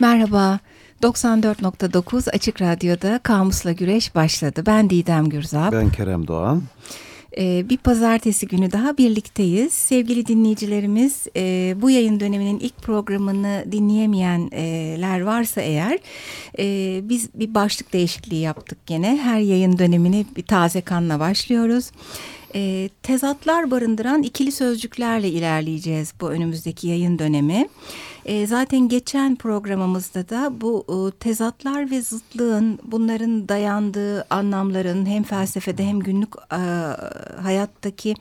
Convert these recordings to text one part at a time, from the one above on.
Merhaba, 94.9 Açık Radyo'da Kamus'la Güreş başladı. Ben Didem Gürzap. Ben Kerem Doğan. Ee, bir pazartesi günü daha birlikteyiz. Sevgili dinleyicilerimiz e, bu yayın döneminin ilk programını dinleyemeyenler varsa eğer e, biz bir başlık değişikliği yaptık gene. Her yayın dönemini bir taze kanla başlıyoruz. E, tezatlar barındıran ikili sözcüklerle ilerleyeceğiz bu önümüzdeki yayın dönemi. E, zaten geçen programımızda da bu e, tezatlar ve zıtlığın bunların dayandığı anlamların hem felsefede hem günlük e, hayattaki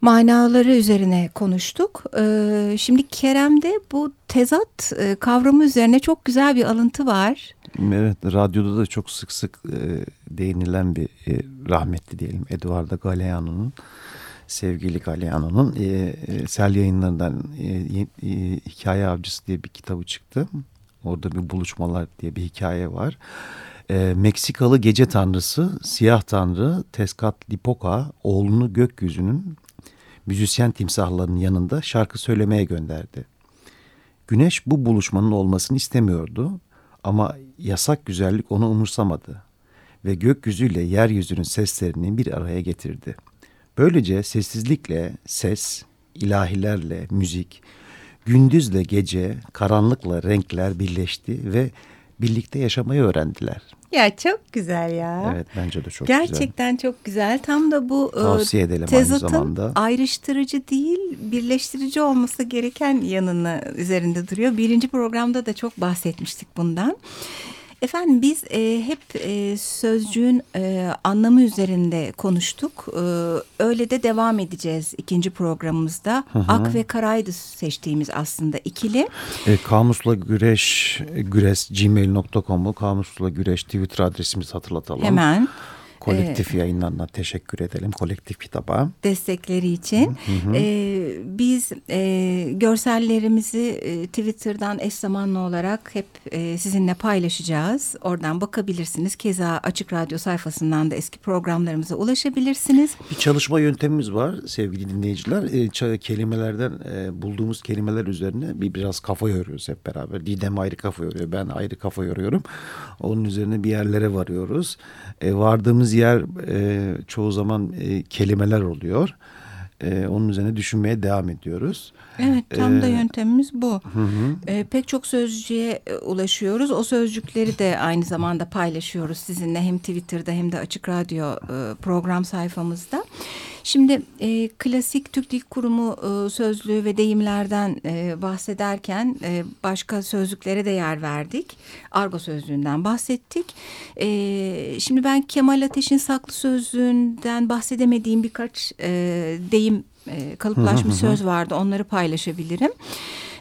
manaları üzerine konuştuk. E, şimdi Kerem'de bu tezat e, kavramı üzerine çok güzel bir alıntı var. Evet, radyoda da çok sık sık e, değinilen bir e, rahmetli diyelim Eduardo Galeano'nun sevgili Galeano'nun e, e, Sel yayınlarından e, e, Hikaye Avcısı diye bir kitabı çıktı. Orada bir buluşmalar diye bir hikaye var. E, Meksikalı gece tanrısı, siyah tanrı Tezcatlipoca oğlunu gökyüzünün müzisyen timsahlarının yanında şarkı söylemeye gönderdi. Güneş bu buluşmanın olmasını istemiyordu ama yasak güzellik onu umursamadı ve gökyüzüyle yeryüzünün seslerini bir araya getirdi. Böylece sessizlikle ses, ilahilerle müzik, gündüzle gece, karanlıkla renkler birleşti ve birlikte yaşamayı öğrendiler. Ya çok güzel ya. Evet bence de çok Gerçekten güzel. Gerçekten çok güzel. Tam da bu e, tavsiye edelim tezatın aynı zamanda. ayrıştırıcı değil, birleştirici olması gereken yanını üzerinde duruyor. Birinci programda da çok bahsetmiştik bundan. Efendim biz e, hep e, sözcüğün e, anlamı üzerinde konuştuk. E, öyle de devam edeceğiz ikinci programımızda. Hı hı. Ak ve Karaydı seçtiğimiz aslında ikili. E, kamusla güreş, güreş gmail.com'u kamusla güreş Twitter adresimizi hatırlatalım. Hemen. Kolektif ee, yayınlarına teşekkür edelim. Kolektif kitaba. Destekleri için. Hı hı. Ee, biz e, görsellerimizi e, Twitter'dan eş zamanlı olarak hep e, sizinle paylaşacağız. Oradan bakabilirsiniz. Keza Açık Radyo sayfasından da eski programlarımıza ulaşabilirsiniz. Bir çalışma yöntemimiz var sevgili dinleyiciler. E, kelimelerden e, bulduğumuz kelimeler üzerine bir biraz kafa yoruyoruz hep beraber. Didem ayrı kafa yoruyor. Ben ayrı kafa yoruyorum. Onun üzerine bir yerlere varıyoruz. E, vardığımız yer e, çoğu zaman e, kelimeler oluyor. E, onun üzerine düşünmeye devam ediyoruz. Evet tam da yöntemimiz bu. Hı hı. E, pek çok sözcüğe e, ulaşıyoruz. O sözcükleri de aynı zamanda paylaşıyoruz sizinle hem Twitter'da hem de Açık Radyo e, program sayfamızda. Şimdi e, klasik Türk Dil Kurumu e, sözlüğü ve deyimlerden e, bahsederken e, başka sözlüklere de yer verdik. Argo sözlüğünden bahsettik. E, şimdi ben Kemal Ateş'in saklı sözlüğünden bahsedemediğim birkaç e, deyim e, kalıplaşmış söz vardı. Onları paylaşabilirim.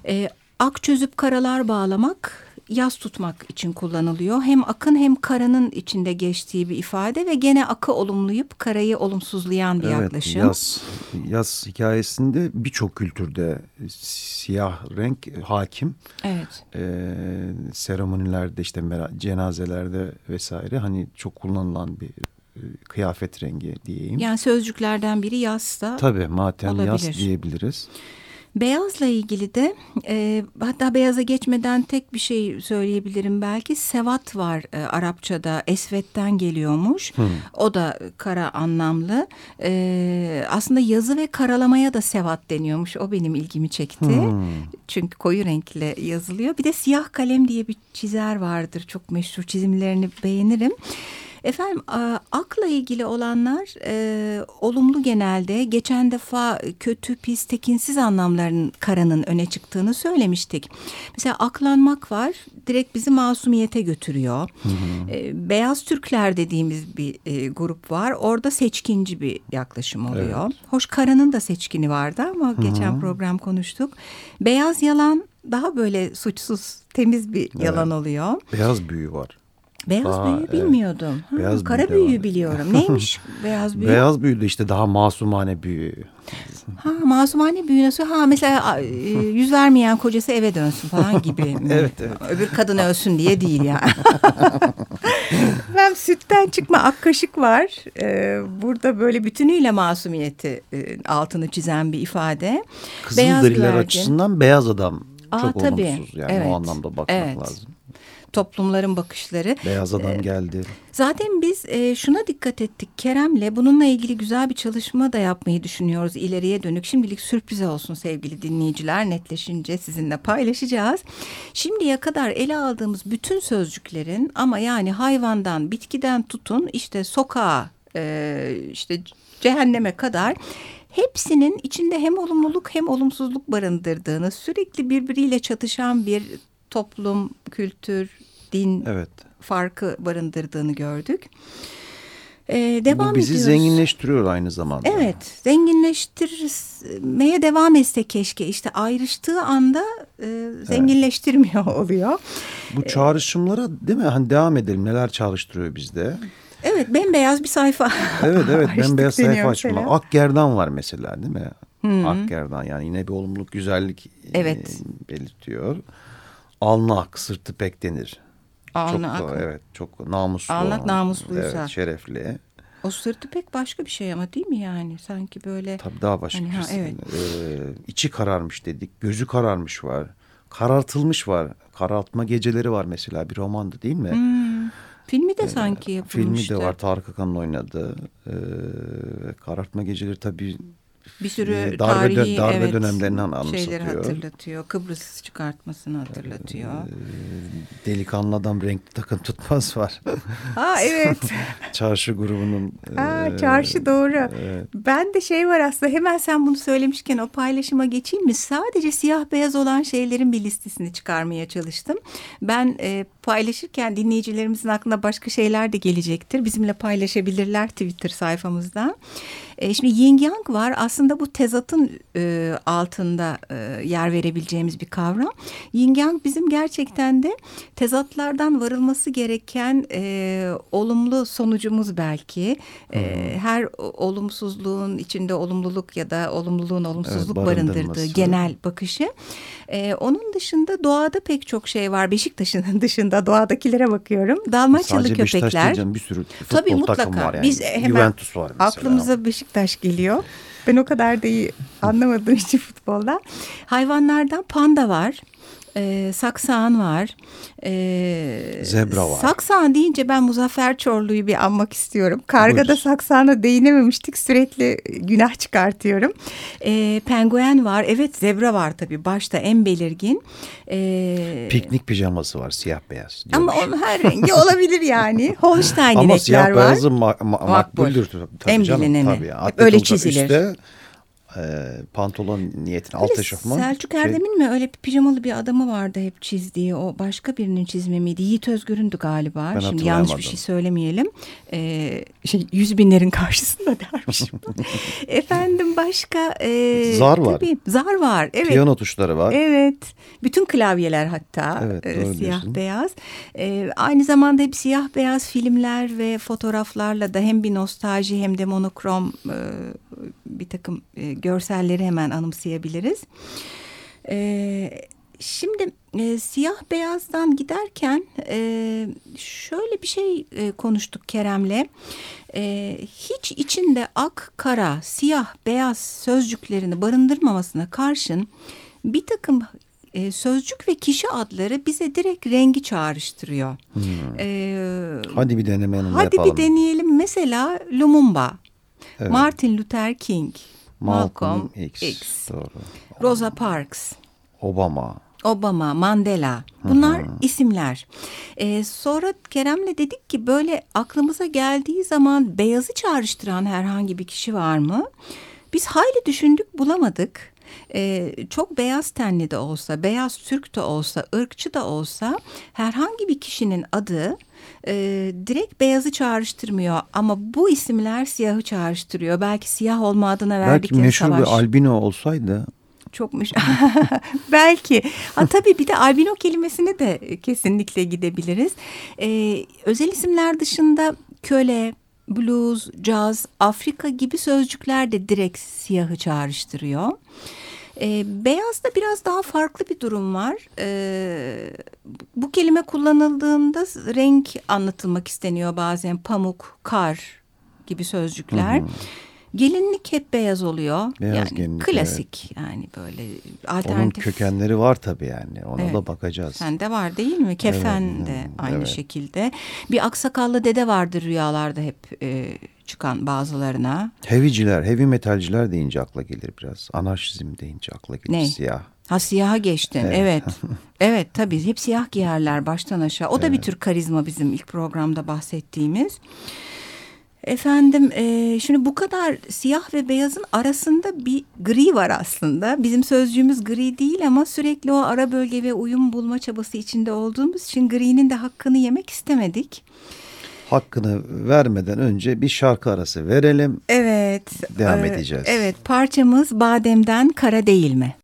E, ak çözüp karalar bağlamak yaz tutmak için kullanılıyor. Hem akın hem karanın içinde geçtiği bir ifade ve gene akı olumlayıp karayı olumsuzlayan bir evet, yaklaşım. Yaz, yaz hikayesinde birçok kültürde siyah renk hakim. Evet. Ee, seremonilerde işte cenazelerde vesaire hani çok kullanılan bir kıyafet rengi diyeyim. Yani sözcüklerden biri yaz da Tabii matem olabilir. yaz diyebiliriz. Beyazla ilgili de e, hatta beyaza geçmeden tek bir şey söyleyebilirim belki. Sevat var e, Arapçada esvetten geliyormuş. Hmm. O da kara anlamlı. E, aslında yazı ve karalamaya da sevat deniyormuş. O benim ilgimi çekti. Hmm. Çünkü koyu renkle yazılıyor. Bir de siyah kalem diye bir çizer vardır. Çok meşhur çizimlerini beğenirim. Efendim akla ilgili olanlar e, olumlu genelde geçen defa kötü, pis, tekinsiz anlamların karanın öne çıktığını söylemiştik. Mesela aklanmak var direkt bizi masumiyete götürüyor. Hı hı. E, beyaz Türkler dediğimiz bir e, grup var orada seçkinci bir yaklaşım oluyor. Evet. Hoş karanın da seçkini vardı ama hı hı. geçen program konuştuk. Beyaz yalan daha böyle suçsuz temiz bir evet. yalan oluyor. Beyaz büyü var. Beyaz Aa, büyü bilmiyordum. Ha, beyaz kara büyü biliyorum. Neymiş beyaz büyü? Beyaz büyü de işte daha masumane büyü. Ha masumane büyü nasıl? Ha mesela e, yüz vermeyen kocası eve dönsün falan gibi. evet, evet. Öbür kadın ölsün diye değil ya. Ben sütten çıkma ak kaşık var. Ee, burada böyle bütünüyle masumiyeti e, altını çizen bir ifade. Kızılderililer açısından beyaz adam Aa, çok tabii. olumsuz. Yani evet. o anlamda bakmak evet. lazım. Toplumların bakışları. Beyaz adam ee, geldi. Zaten biz e, şuna dikkat ettik Kerem'le. Bununla ilgili güzel bir çalışma da yapmayı düşünüyoruz ileriye dönük. Şimdilik sürpriz olsun sevgili dinleyiciler. Netleşince sizinle paylaşacağız. Şimdiye kadar ele aldığımız bütün sözcüklerin ama yani hayvandan, bitkiden tutun işte sokağa, e, işte cehenneme kadar hepsinin içinde hem olumluluk hem olumsuzluk barındırdığını, sürekli birbiriyle çatışan bir toplum, kültür, din evet. farkı barındırdığını gördük. Ee, devam Bu bizi ediyoruz. zenginleştiriyor aynı zamanda. Evet, zenginleştirmeye devam etse keşke. İşte ayrıştığı anda e, zenginleştirmiyor evet. oluyor. Bu çağrışımlara değil mi? Hani devam edelim. Neler çağrıştırıyor bizde? Evet, bembeyaz bir sayfa. Evet, evet, bembeyaz sayfa açma. Akgerdan var mesela değil mi? Hı-hı. Akgerdan yani yine bir olumluluk, güzellik evet. e, belirtiyor. Alnı ak, sırtı pek denir. Alnı çok, ak. Evet, çok namuslu. Alnı namusluysa. Evet, şerefli. O sırtı pek başka bir şey ama değil mi yani? Sanki böyle. Tabii daha başka hani, bir şey. Evet. Ee, içi kararmış dedik, gözü kararmış var. Karartılmış var. Karartma geceleri var mesela bir romandı değil mi? Hmm. Filmi de ee, sanki yapılmıştı. Filmi de var Tarık Akan'ın oynadığı. Ee, karartma geceleri tabii bir sürü ee, darbe, tarihi darbe evet, dönemlerinden anımsatıyor. Şeyleri hatırlatıyor. Kıbrıs çıkartmasını hatırlatıyor. Ee, delikanlı adam renkli takım tutmaz var. Ha evet. çarşı grubunun. Ha, e, çarşı doğru. Evet. Ben de şey var aslında hemen sen bunu söylemişken o paylaşıma geçeyim mi? Sadece siyah beyaz olan şeylerin bir listesini çıkarmaya çalıştım. Ben e, paylaşırken dinleyicilerimizin aklına başka şeyler de gelecektir. Bizimle paylaşabilirler Twitter sayfamızdan. E, şimdi yin yang var. Aslında bu tezatın e, altında e, yer verebileceğimiz bir kavram. Yin yang bizim gerçekten de tezatlardan varılması gereken e, olumlu sonucumuz belki. E, her olumsuzluğun içinde olumluluk ya da olumluluğun olumsuzluk evet, barındırdığı genel bakışı. E, onun dışında doğada pek çok şey var. Beşiktaş'ın dışında doğadakilere bakıyorum. Dalmaçyalı Sadece köpekler. Sadece Beşiktaş bir sürü futbol Tabii, mutlaka. var yani. Biz hemen Juventus var mesela. Aklımıza Beşiktaş geliyor. Ben o kadar da iyi anlamadığım için futbolda. Hayvanlardan panda var e, saksağın var. E, Zebra var. Saksağın deyince ben Muzaffer Çorlu'yu bir anmak istiyorum. Kargada Buyur. saksağına değinememiştik. Sürekli günah çıkartıyorum. E, penguen var. Evet zebra var tabii. Başta en belirgin. E, Piknik pijaması var siyah beyaz. Ama onun her rengi olabilir yani. Holstein inekler var. Ama siyah beyazı ma ma makbuldür. Tabii en canım, bilineni. Tabii. Öyle çizilir. Üstte, e, pantolon niyetine alt eşofman. Selçuk şey- Erdem'in mi öyle bir pijamalı bir adamı vardı hep çizdiği o başka birinin çizme miydi? Yiğit Özgür'ündü galiba. Ben Şimdi yanlış bir şey söylemeyelim. Ee, şey, yüz binlerin karşısında dermişim. Efendim başka. E, zar var. Tabii, zar var. Evet. Piyano tuşları var. Evet. Bütün klavyeler hatta evet, e, siyah diyorsun. beyaz. E, aynı zamanda hep siyah beyaz filmler ve fotoğraflarla da hem bir nostalji hem de monokrom e, bir takım e, görselleri hemen anımsayabiliriz. E, şimdi e, siyah beyazdan giderken e, şöyle bir şey e, konuştuk Kerem'le. E, hiç içinde ak, kara, siyah, beyaz sözcüklerini barındırmamasına karşın bir takım e, sözcük ve kişi adları bize direkt rengi çağrıştırıyor. Hmm. E, hadi bir denemeyelim hadi yapalım. Hadi bir deneyelim. Mesela Lumumba, evet. Martin Luther King, Malcolm, Malcolm X, X. Doğru. Rosa Parks, Obama. Obama, Mandela bunlar Hı -hı. isimler. Ee, sonra Kerem'le dedik ki böyle aklımıza geldiği zaman beyazı çağrıştıran herhangi bir kişi var mı? Biz hayli düşündük bulamadık. Ee, çok beyaz tenli de olsa, beyaz Türk de olsa, ırkçı da olsa herhangi bir kişinin adı e, direkt beyazı çağrıştırmıyor ama bu isimler siyahı çağrıştırıyor. Belki siyah olma adına verdikleri Belki meşhur savaş. bir albino olsaydı çokmuş. Belki. Ha, tabii bir de albino kelimesine de kesinlikle gidebiliriz. Ee, özel isimler dışında köle, blues, caz, Afrika gibi sözcükler de direkt siyahı çağrıştırıyor. E, beyazda biraz daha farklı bir durum var. E, bu kelime kullanıldığında renk anlatılmak isteniyor bazen. Pamuk, kar gibi sözcükler. Hı hı. Gelinlik hep beyaz oluyor. Beyaz yani gelinlik, klasik yani böyle alternatif. Onun kökenleri var tabii yani. Ona Evet. da bakacağız. Sende var değil mi? Kefen Evet, de aynı evet. şekilde. Bir aksakallı dede vardır rüyalarda hep e, çıkan bazılarına. Heavy'ciler, heavy metalciler deyince akla gelir biraz. Anarşizm deyince akla gelir Ne? siyah. Ha siyaha geçtin. Evet. Evet. Evet, tabii hep siyah giyerler baştan aşağı. O da bir tür karizma bizim ilk programda bahsettiğimiz. Efendim e, şimdi bu kadar siyah ve beyazın arasında bir gri var aslında. Bizim sözcüğümüz gri değil ama sürekli o ara bölge ve uyum bulma çabası içinde olduğumuz için gri'nin de hakkını yemek istemedik. Hakkını vermeden önce bir şarkı arası verelim. Evet. Devam e, edeceğiz. Evet parçamız Badem'den Kara Değil mi?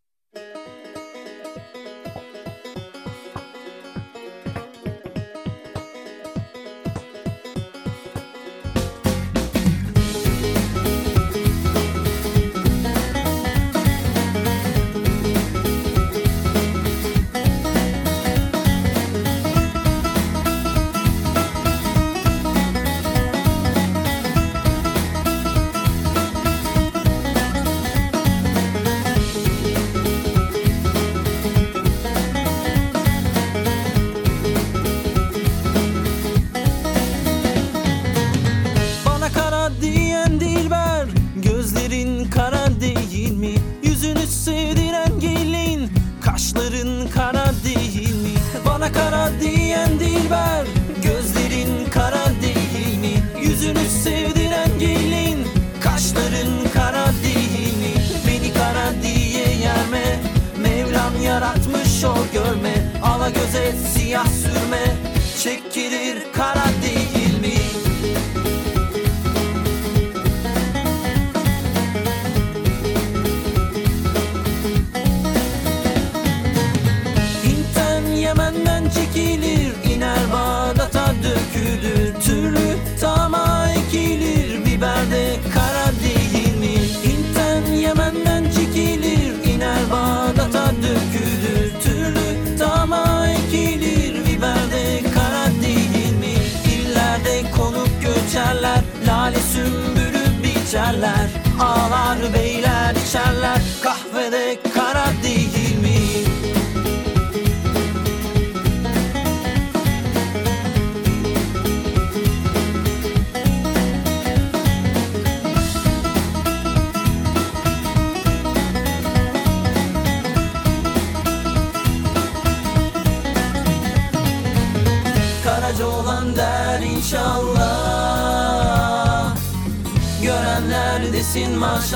Siyah sürme Çekilir kara Lale sümbülü biçerler Ağlar beyler içerler. Kahvede kara değil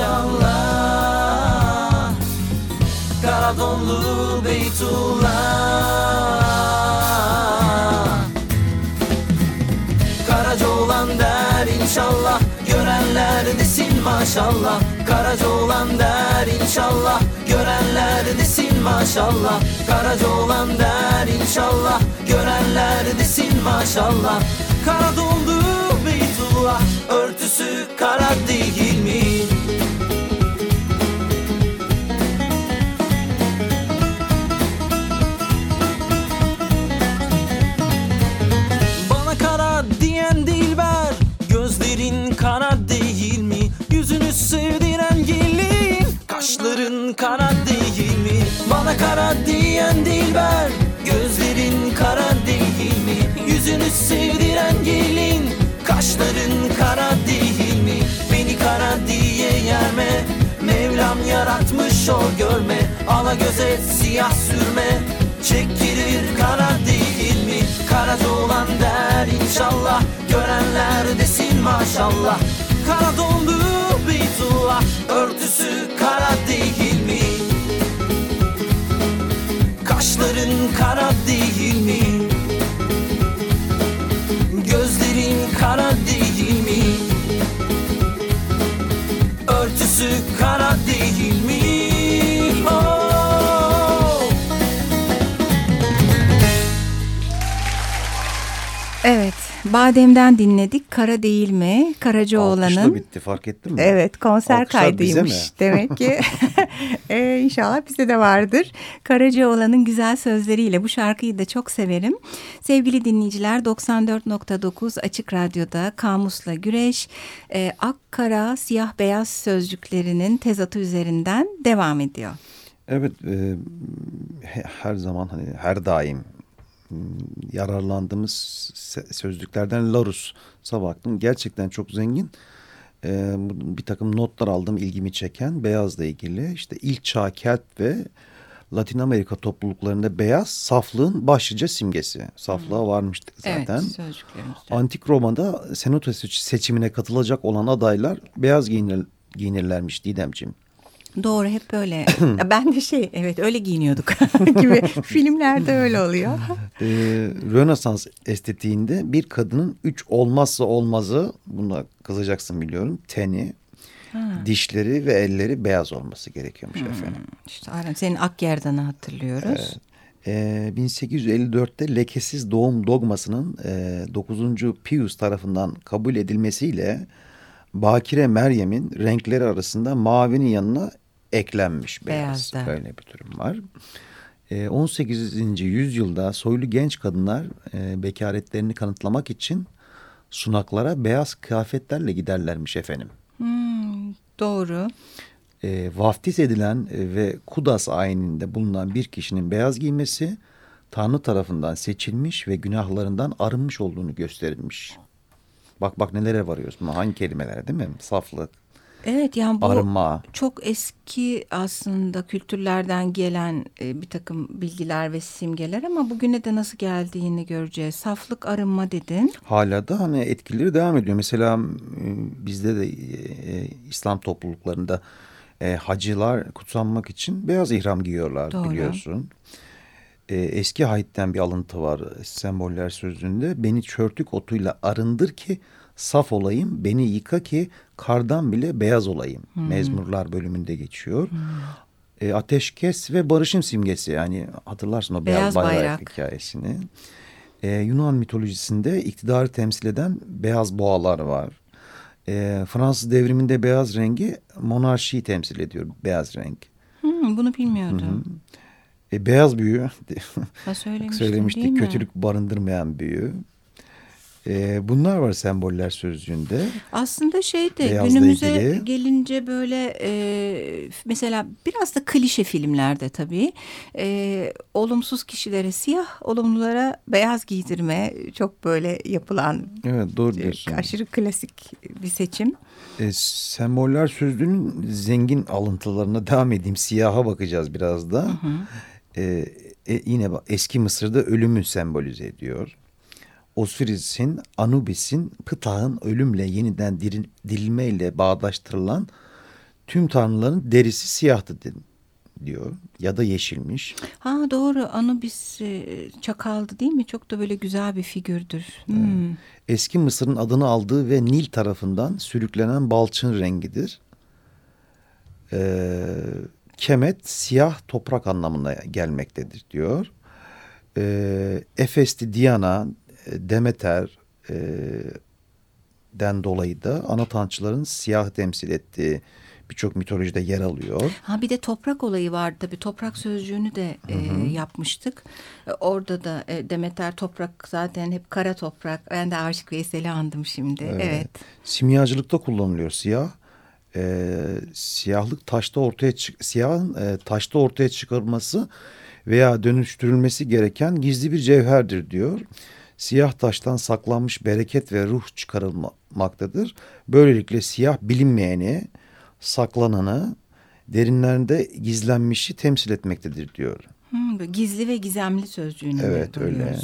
maşallah. Kara donlu Beytullah. Karaca olan der inşallah. Görenler desin maşallah. Karaca olan der inşallah. Görenler desin maşallah. Karaca olan der inşallah. Görenler desin maşallah. Kara dondu Beytullah. Örtüsü kara değil mi? Kaşların kara değil mi? Bana kara diyen dilber Gözlerin kara değil mi? Yüzünü sevdiren gelin Kaşların kara değil mi? Beni kara diye yerme Mevlam yaratmış o görme Ala göze siyah sürme Çekilir kara değil mi? Karaca olan der inşallah Görenler desin maşallah Kara dondu Beytullah Kaşların kara değil mi? Gözlerin kara değil mi? Örtüsü kara değil mi? Badem'den dinledik. Kara değil mi? Karacaoğlan'ın. Alkışla bitti fark ettin mi? Evet, konser Alkışlar kaydıymış demek ki. ee, inşallah bize de vardır. Karacaoğlan'ın güzel sözleriyle bu şarkıyı da çok severim. Sevgili dinleyiciler 94.9 Açık Radyo'da Kamus'la Güreş, e, Akkara Siyah Beyaz sözcüklerinin tezatı üzerinden devam ediyor. Evet, e, her zaman hani her daim yararlandığımız sözlüklerden Larus'a baktım. Gerçekten çok zengin. Ee, bir takım notlar aldım ilgimi çeken beyazla ilgili. İşte ilk çağ Kelt ve Latin Amerika topluluklarında beyaz saflığın başlıca simgesi. Saflığa varmıştık zaten. Evet, Antik Roma'da senato seçimine katılacak olan adaylar beyaz giyinir, giyinirlermiş Didemciğim. Doğru hep böyle. ben de şey evet öyle giyiniyorduk gibi filmlerde öyle oluyor. Ee, Rönesans estetiğinde bir kadının üç olmazsa olmazı buna kızacaksın biliyorum. Teni, ha. dişleri ve elleri beyaz olması gerekiyormuş hmm. efendim. İşte aynen senin Akyerdan'ı hatırlıyoruz. Ee, 1854'te lekesiz doğum dogmasının e, 9. Pius tarafından kabul edilmesiyle Bakire Meryem'in renkleri arasında mavinin yanına eklenmiş beyaz. Beyazda. Böyle bir durum var. 18. Ee, yüzyılda soylu genç kadınlar e, bekaretlerini kanıtlamak için sunaklara beyaz kıyafetlerle giderlermiş efendim. Hmm, doğru. E, vaftiz edilen e, ve Kudas ayininde bulunan bir kişinin beyaz giymesi Tanrı tarafından seçilmiş ve günahlarından arınmış olduğunu gösterilmiş. Bak bak nelere varıyoruz. Hangi kelimelere değil mi? Saflık, Evet yani bu arınma. çok eski aslında kültürlerden gelen e, bir takım bilgiler ve simgeler ama bugüne de nasıl geldiğini göreceğiz. Saflık arınma dedin. Hala da hani etkileri devam ediyor. Mesela bizde de e, İslam topluluklarında e, hacılar kutsanmak için beyaz ihram giyiyorlar Doğru. biliyorsun. E, eski hayitten bir alıntı var semboller sözünde. Beni çörtük otuyla arındır ki saf olayım, beni yıka ki kardan bile beyaz olayım. Hmm. Mezmurlar bölümünde geçiyor. Hmm. E, ateşkes ve barışın simgesi yani hatırlarsın o beyaz, beyaz bayrak, bayrak hikayesini. E, Yunan mitolojisinde iktidarı temsil eden beyaz boğalar var. E, Fransız devriminde beyaz rengi monarşiyi temsil ediyor beyaz renk. Hmm, bunu bilmiyordum. Hı -hı. E, beyaz büyü söylemiştik kötülük barındırmayan büyü. E, bunlar var semboller sözcüğünde. Aslında şey de günümüze ilgili. gelince böyle e, mesela biraz da klişe filmlerde tabii e, olumsuz kişilere siyah, olumlulara beyaz giydirme çok böyle yapılan. Evet doğru diyorsun. aşırı klasik bir seçim. E, semboller sözlüğünün zengin alıntılarına devam edeyim. Siyaha bakacağız biraz da. Hı hı. E, e, yine eski Mısır'da ölümü sembolize ediyor. Osiris'in, Anubis'in, Ptah'ın ölümle yeniden dirilmeyle bağdaştırılan tüm tanrıların derisi siyahtı diyor ya da yeşilmiş. Ha doğru Anubis e, çakaldı değil mi? Çok da böyle güzel bir figürdür. Hmm. Eski Mısır'ın adını aldığı ve Nil tarafından sürüklenen balçın rengidir. Ee, kemet siyah toprak anlamına gelmektedir diyor. Ee, Efes'ti Diana Demeter e, den dolayı da ana tanrıçıların siyah temsil ettiği birçok mitolojide yer alıyor. Ha bir de toprak olayı vardı tabii. Toprak sözcüğünü de E, yapmıştık. E, orada da e, Demeter toprak zaten hep kara toprak. Ben de Aşık Veysel'i andım şimdi. Evet. evet. Simyacılıkta kullanılıyor siyah. E, siyahlık taşta ortaya çık siyahın e, taşta ortaya çıkarılması veya dönüştürülmesi gereken gizli bir cevherdir diyor siyah taştan saklanmış bereket ve ruh çıkarılmaktadır. Böylelikle siyah bilinmeyeni, saklananı, derinlerinde gizlenmişi temsil etmektedir diyor. Hmm, gizli ve gizemli sözcüğünü Evet öyle.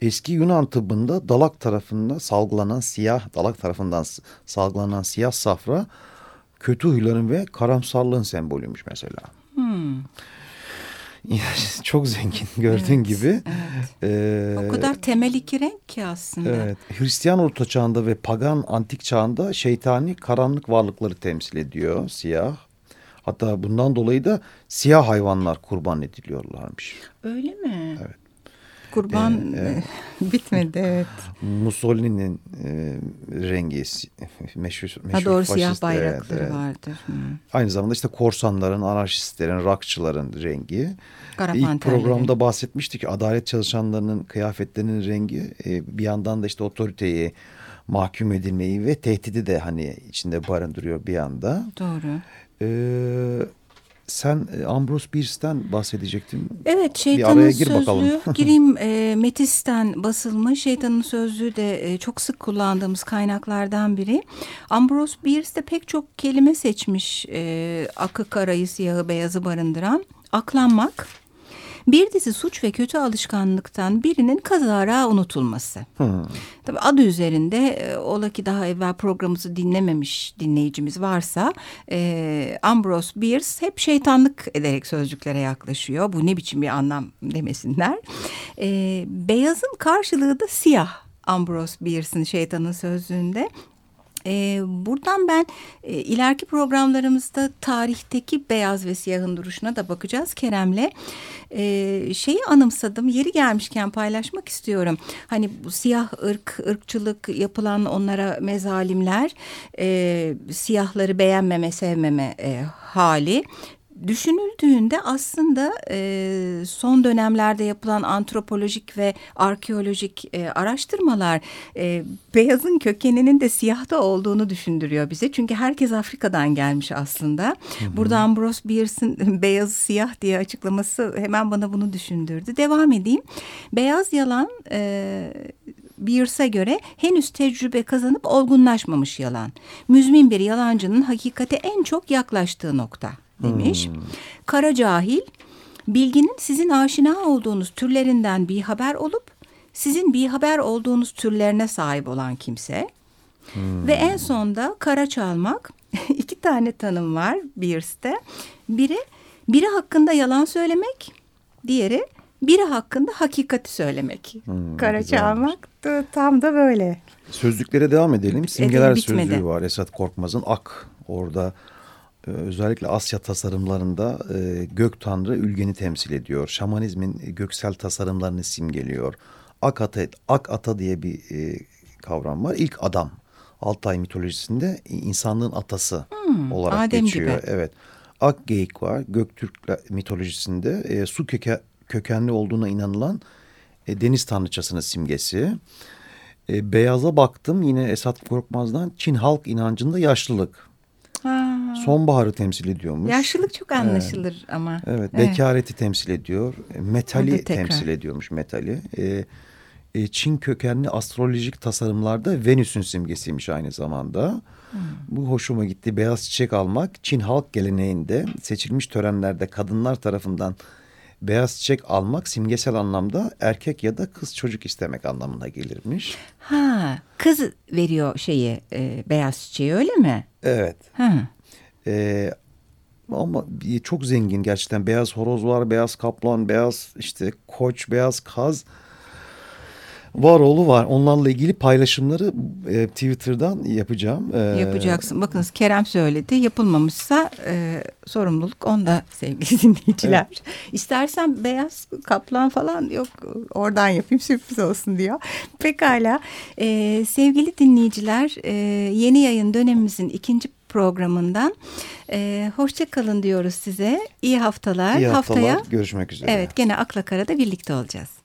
Eski Yunan tıbbında dalak tarafında salgılanan siyah, dalak tarafından salgılanan siyah safra kötü huyların ve karamsarlığın sembolüymüş mesela. Hmm. çok zengin gördüğün evet, gibi. Evet. Ee, o kadar temel iki renk ki aslında. Evet. Hristiyan Orta Çağında ve pagan antik çağında şeytani karanlık varlıkları temsil ediyor siyah. Hatta bundan dolayı da siyah hayvanlar kurban ediliyorlarmış. Öyle mi? Evet. Kurban e, bitmedi evet. Mussolini'nin e, rengi meşhur, meşhur ha, doğru siyah bayrakları evet, vardır. Hı. Aynı zamanda işte korsanların, anarşistlerin, rakçıların rengi. İlk programda bahsetmiştik adalet çalışanlarının kıyafetlerinin rengi e, bir yandan da işte otoriteyi, mahkum edilmeyi ve tehdidi de hani içinde barındırıyor bir anda. Doğru. Ee, sen e, Ambrose Bierce'den bahsedecektin. Evet şeytanın gir sözlüğü bakalım. gireyim e, Metis'ten basılmış şeytanın sözlüğü de e, çok sık kullandığımız kaynaklardan biri. Ambrose Bierce de pek çok kelime seçmiş e, akı karayı siyahı beyazı barındıran. Aklanmak, bir dizi suç ve kötü alışkanlıktan birinin kazara unutulması. Hmm. Tabii adı üzerinde e, ola ki daha evvel programımızı dinlememiş dinleyicimiz varsa e, Ambrose Bierce hep şeytanlık ederek sözcüklere yaklaşıyor. Bu ne biçim bir anlam demesinler. E, beyazın karşılığı da siyah. Ambrose Bierce'in şeytanın sözlüğünde e, buradan ben e, ileriki programlarımızda tarihteki beyaz ve siyahın duruşuna da bakacağız Kerem'le. E, şeyi anımsadım yeri gelmişken paylaşmak istiyorum. Hani bu siyah ırk, ırkçılık yapılan onlara mezalimler, e, siyahları beğenmeme, sevmeme e, hali düşünüldüğünde aslında e, son dönemlerde yapılan antropolojik ve arkeolojik e, araştırmalar e, beyazın kökeninin de siyahta olduğunu düşündürüyor bize. Çünkü herkes Afrika'dan gelmiş aslında. Hı hı. Burada Ambrose Bierce'ın beyaz siyah diye açıklaması hemen bana bunu düşündürdü. Devam edeyim. Beyaz yalan e, Beers'e göre henüz tecrübe kazanıp olgunlaşmamış yalan. Müzmin bir yalancının hakikate en çok yaklaştığı nokta demiş. Hmm. Kara cahil, bilginin sizin aşina olduğunuz türlerinden bir haber olup sizin bir haber olduğunuz türlerine sahip olan kimse. Hmm. Ve en sonda kara çalmak. iki tane tanım var Beers'te. Biri biri hakkında yalan söylemek, diğeri biri hakkında hakikati söylemek. Hmm, kara çalmak da, tam da böyle. Sözlüklere devam edelim. Simgeler sözlüğü var Esat Korkmaz'ın Ak. Orada özellikle Asya tasarımlarında e, gök tanrı ülgeni temsil ediyor. Şamanizmin göksel tasarımlarını simgeliyor. Ak ata, ak ata diye bir e, kavram var. İlk adam Altay mitolojisinde insanlığın atası hmm, olarak Adem geçiyor. Gibi. Evet. Ak geyik var. Göktürk mitolojisinde e, su köke, kökenli olduğuna inanılan e, deniz tanrıçasının simgesi. E, beyaza baktım yine Esat Korkmaz'dan Çin halk inancında yaşlılık Ha. Sonbaharı temsil ediyormuş. Yaşlılık çok anlaşılır evet. ama. Evet, bekareti evet. temsil ediyor. Metali temsil ediyormuş metali. Ee, e, Çin kökenli astrolojik tasarımlarda Venüs'ün simgesiymiş aynı zamanda. Hmm. Bu hoşuma gitti. Beyaz çiçek almak Çin halk geleneğinde seçilmiş törenlerde kadınlar tarafından beyaz çiçek almak simgesel anlamda erkek ya da kız çocuk istemek anlamına gelirmiş. Ha, kız veriyor şeyi e, beyaz çiçeği öyle mi? Evet. Ha. E, ama çok zengin gerçekten. Beyaz horoz var, beyaz kaplan, beyaz işte koç, beyaz kaz var oğlu var. Onlarla ilgili paylaşımları e, Twitter'dan yapacağım. E, Yapacaksın. Bakınız Kerem söyledi. Yapılmamışsa e, sorumluluk onda sevgili dinleyiciler. Evet. İstersen beyaz kaplan falan yok oradan yapayım sürpriz olsun diyor. Pekala. E, sevgili dinleyiciler e, yeni yayın dönemimizin ikinci programından. E, hoşça kalın diyoruz size. İyi haftalar. İyi haftalar. Haftaya görüşmek üzere. Evet gene Akla Kara'da birlikte olacağız.